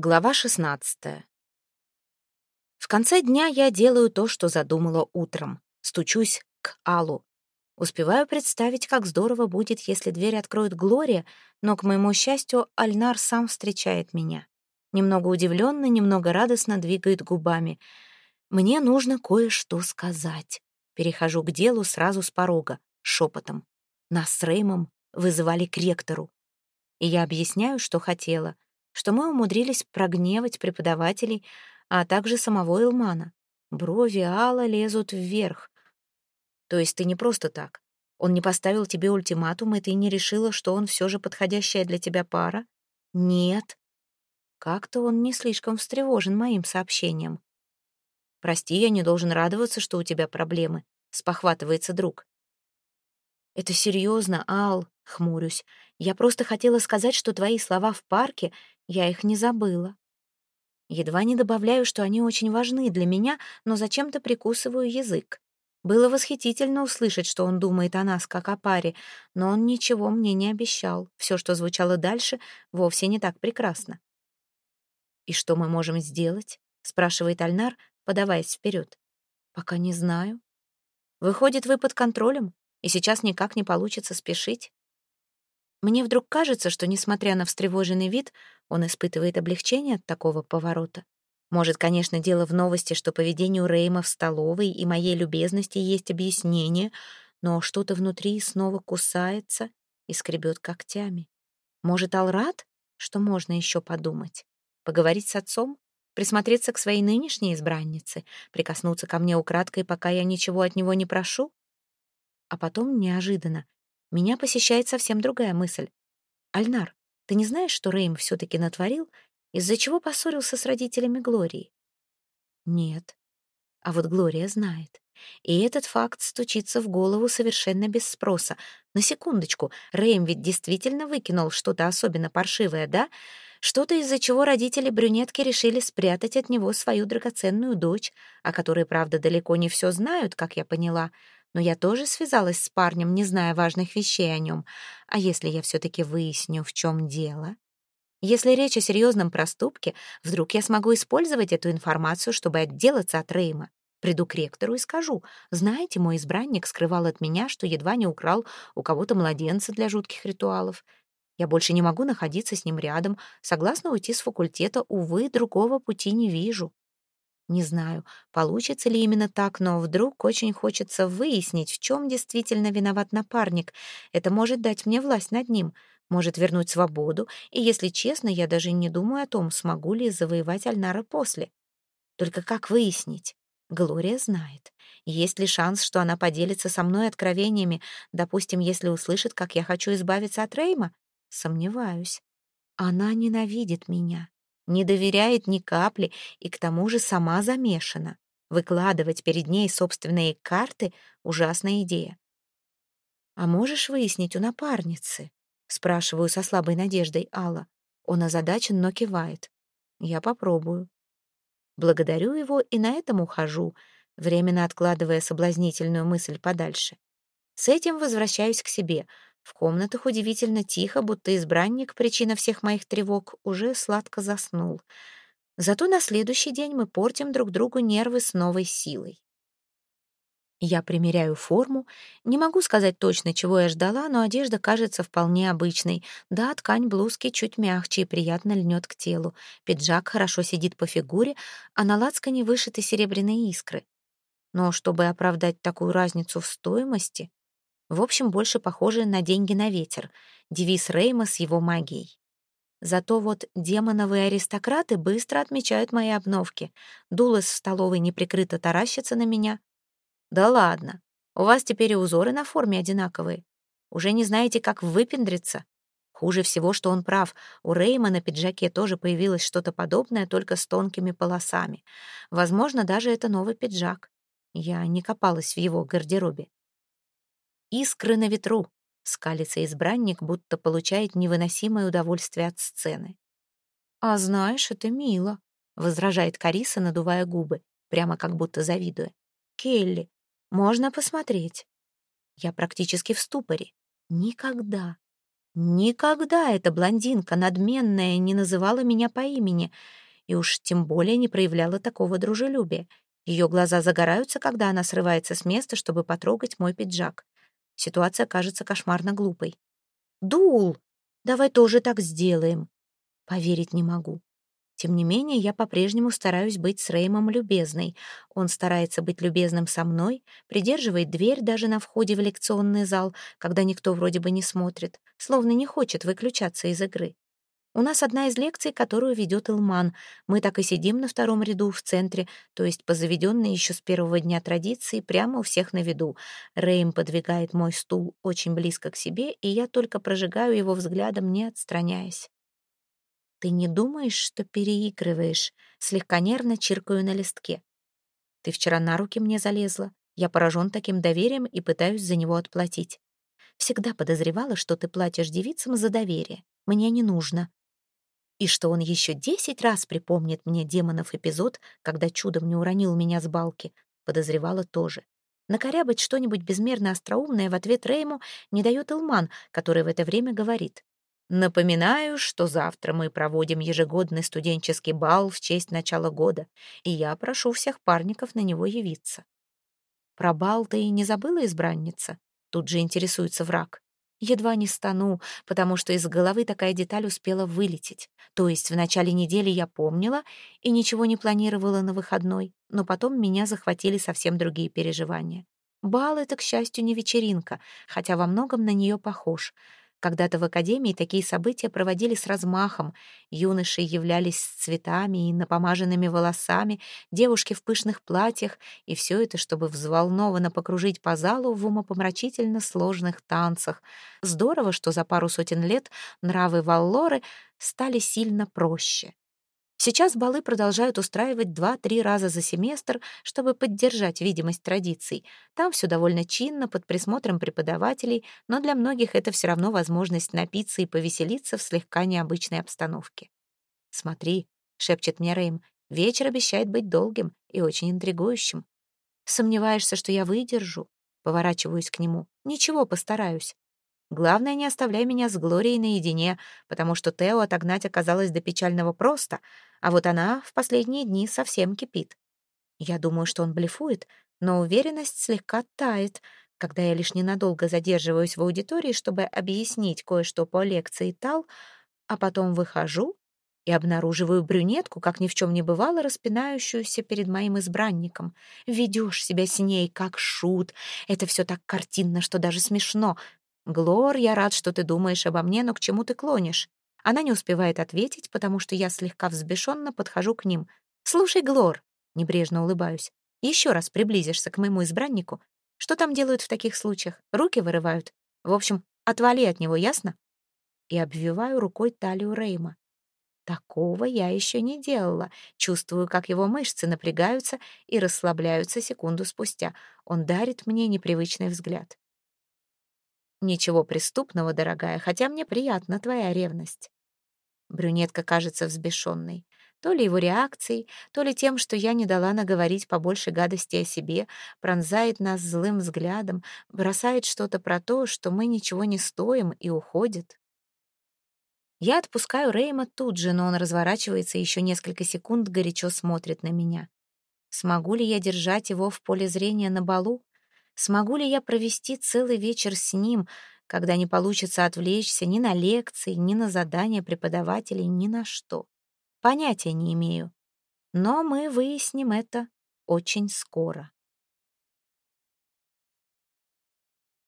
Глава 16. В конце дня я делаю то, что задумала утром. Стучусь к Аллу. Успеваю представить, как здорово будет, если дверь откроет Глория, но, к моему счастью, Альнар сам встречает меня. Немного удивленно, немного радостно двигает губами. Мне нужно кое-что сказать. Перехожу к делу сразу с порога, шепотом. Нас с Реймом вызывали к ректору. И я объясняю, что хотела — что мы умудрились прогневать преподавателей, а также самого Илмана. Брови Алла лезут вверх. То есть ты не просто так. Он не поставил тебе ультиматум, и ты не решила, что он все же подходящая для тебя пара? Нет. Как-то он не слишком встревожен моим сообщением. «Прости, я не должен радоваться, что у тебя проблемы», — спохватывается друг. «Это серьезно, Ал», — хмурюсь. «Я просто хотела сказать, что твои слова в парке я их не забыла. Едва не добавляю, что они очень важны для меня, но зачем-то прикусываю язык. Было восхитительно услышать, что он думает о нас, как о паре, но он ничего мне не обещал. Все, что звучало дальше, вовсе не так прекрасно. «И что мы можем сделать?» — спрашивает Альнар, подаваясь вперед. «Пока не знаю. Выходит, вы под контролем, и сейчас никак не получится спешить?» Мне вдруг кажется, что, несмотря на встревоженный вид, он испытывает облегчение от такого поворота. Может, конечно, дело в новости, что поведению Рейма в столовой и моей любезности есть объяснение, но что-то внутри снова кусается и скребет когтями. Может, Алрат? Что можно еще подумать? Поговорить с отцом? Присмотреться к своей нынешней избраннице? Прикоснуться ко мне украдкой, пока я ничего от него не прошу? А потом, неожиданно, меня посещает совсем другая мысль. «Альнар, ты не знаешь, что Рейм все-таки натворил, из-за чего поссорился с родителями Глории?» «Нет». А вот Глория знает. И этот факт стучится в голову совершенно без спроса. На секундочку, Рэйм ведь действительно выкинул что-то особенно паршивое, да? Что-то, из-за чего родители брюнетки решили спрятать от него свою драгоценную дочь, о которой, правда, далеко не все знают, как я поняла — но я тоже связалась с парнем, не зная важных вещей о нем. А если я все-таки выясню, в чем дело? Если речь о серьезном проступке, вдруг я смогу использовать эту информацию, чтобы отделаться от Рейма. Приду к ректору и скажу, знаете, мой избранник скрывал от меня, что едва не украл у кого-то младенца для жутких ритуалов. Я больше не могу находиться с ним рядом, согласно уйти с факультета, увы, другого пути не вижу. Не знаю, получится ли именно так, но вдруг очень хочется выяснить, в чем действительно виноват напарник. Это может дать мне власть над ним, может вернуть свободу, и, если честно, я даже не думаю о том, смогу ли завоевать Альнара после. Только как выяснить? Глория знает. Есть ли шанс, что она поделится со мной откровениями, допустим, если услышит, как я хочу избавиться от Рейма? Сомневаюсь. Она ненавидит меня не доверяет ни капли и к тому же сама замешана. Выкладывать перед ней собственные карты — ужасная идея. «А можешь выяснить у напарницы?» — спрашиваю со слабой надеждой Алла. Он озадачен, но кивает. «Я попробую». Благодарю его и на этом ухожу, временно откладывая соблазнительную мысль подальше. С этим возвращаюсь к себе — в комнатах удивительно тихо, будто избранник, причина всех моих тревог, уже сладко заснул. Зато на следующий день мы портим друг другу нервы с новой силой. Я примеряю форму. Не могу сказать точно, чего я ждала, но одежда кажется вполне обычной. Да, ткань блузки чуть мягче и приятно льнет к телу. Пиджак хорошо сидит по фигуре, а на лацкане вышиты серебряные искры. Но чтобы оправдать такую разницу в стоимости, в общем, больше похоже на деньги на ветер. Девиз Рейма с его магией. Зато вот демоновые аристократы быстро отмечают мои обновки. Дулас в столовой неприкрыто таращится на меня. «Да ладно, у вас теперь и узоры на форме одинаковые. Уже не знаете, как выпендриться?» Хуже всего, что он прав. У Рейма на пиджаке тоже появилось что-то подобное, только с тонкими полосами. Возможно, даже это новый пиджак. Я не копалась в его гардеробе. Искры на ветру, скалится избранник, будто получает невыносимое удовольствие от сцены. «А знаешь, это мило», — возражает Кариса, надувая губы, прямо как будто завидуя. «Келли, можно посмотреть?» Я практически в ступоре. Никогда, Никогда эта блондинка надменная не называла меня по имени и уж тем более не проявляла такого дружелюбия. Ее глаза загораются, когда она срывается с места, чтобы потрогать мой пиджак. Ситуация кажется кошмарно глупой. «Дул, давай тоже так сделаем». Поверить не могу. Тем не менее, я по-прежнему стараюсь быть с Реймом любезной. Он старается быть любезным со мной, придерживает дверь даже на входе в лекционный зал, когда никто вроде бы не смотрит, словно не хочет выключаться из игры. У нас одна из лекций, которую ведет Илман. Мы так и сидим на втором ряду в центре, то есть по заведенной еще с первого дня традиции, прямо у всех на виду. Рейм подвигает мой стул очень близко к себе, и я только прожигаю его взглядом, не отстраняясь. Ты не думаешь, что переигрываешь? Слегка нервно чиркаю на листке. Ты вчера на руки мне залезла. Я поражен таким доверием и пытаюсь за него отплатить. Всегда подозревала, что ты платишь девицам за доверие. Мне не нужно. И что он еще десять раз припомнит мне демонов эпизод, когда чудом не уронил меня с балки, подозревала тоже. Накорябать что-нибудь безмерно остроумное в ответ Рейму не дает Илман, который в это время говорит. Напоминаю, что завтра мы проводим ежегодный студенческий бал в честь начала года, и я прошу всех парников на него явиться. Про бал ты и не забыла, избранница? Тут же интересуется враг. Едва не стану, потому что из головы такая деталь успела вылететь. То есть в начале недели я помнила и ничего не планировала на выходной, но потом меня захватили совсем другие переживания. Бал — это, к счастью, не вечеринка, хотя во многом на нее похож — когда-то в академии такие события проводили с размахом. Юноши являлись с цветами и напомаженными волосами, девушки в пышных платьях, и все это, чтобы взволнованно покружить по залу в умопомрачительно сложных танцах. Здорово, что за пару сотен лет нравы Валлоры стали сильно проще. Сейчас балы продолжают устраивать два-три раза за семестр, чтобы поддержать видимость традиций. Там все довольно чинно, под присмотром преподавателей, но для многих это все равно возможность напиться и повеселиться в слегка необычной обстановке. «Смотри», — шепчет мне Рэйм, — «вечер обещает быть долгим и очень интригующим. Сомневаешься, что я выдержу?» Поворачиваюсь к нему. «Ничего, постараюсь. Главное, не оставляй меня с Глорией наедине, потому что Тео отогнать оказалось до печального просто, а вот она в последние дни совсем кипит. Я думаю, что он блефует, но уверенность слегка тает, когда я лишь ненадолго задерживаюсь в аудитории, чтобы объяснить кое-что по лекции Тал, а потом выхожу и обнаруживаю брюнетку, как ни в чем не бывало, распинающуюся перед моим избранником. Ведешь себя с ней, как шут. Это все так картинно, что даже смешно. «Глор, я рад, что ты думаешь обо мне, но к чему ты клонишь?» Она не успевает ответить, потому что я слегка взбешенно подхожу к ним. «Слушай, Глор», — небрежно улыбаюсь, «еще раз приблизишься к моему избраннику. Что там делают в таких случаях? Руки вырывают? В общем, отвали от него, ясно?» И обвиваю рукой талию Рейма. Такого я еще не делала. Чувствую, как его мышцы напрягаются и расслабляются секунду спустя. Он дарит мне непривычный взгляд. Ничего преступного, дорогая, хотя мне приятна твоя ревность. Брюнетка кажется взбешенной. То ли его реакцией, то ли тем, что я не дала наговорить побольше гадости о себе, пронзает нас злым взглядом, бросает что-то про то, что мы ничего не стоим, и уходит. Я отпускаю Рейма тут же, но он разворачивается и еще несколько секунд горячо смотрит на меня. Смогу ли я держать его в поле зрения на балу? Смогу ли я провести целый вечер с ним, когда не получится отвлечься ни на лекции, ни на задания преподавателей, ни на что? Понятия не имею. Но мы выясним это очень скоро.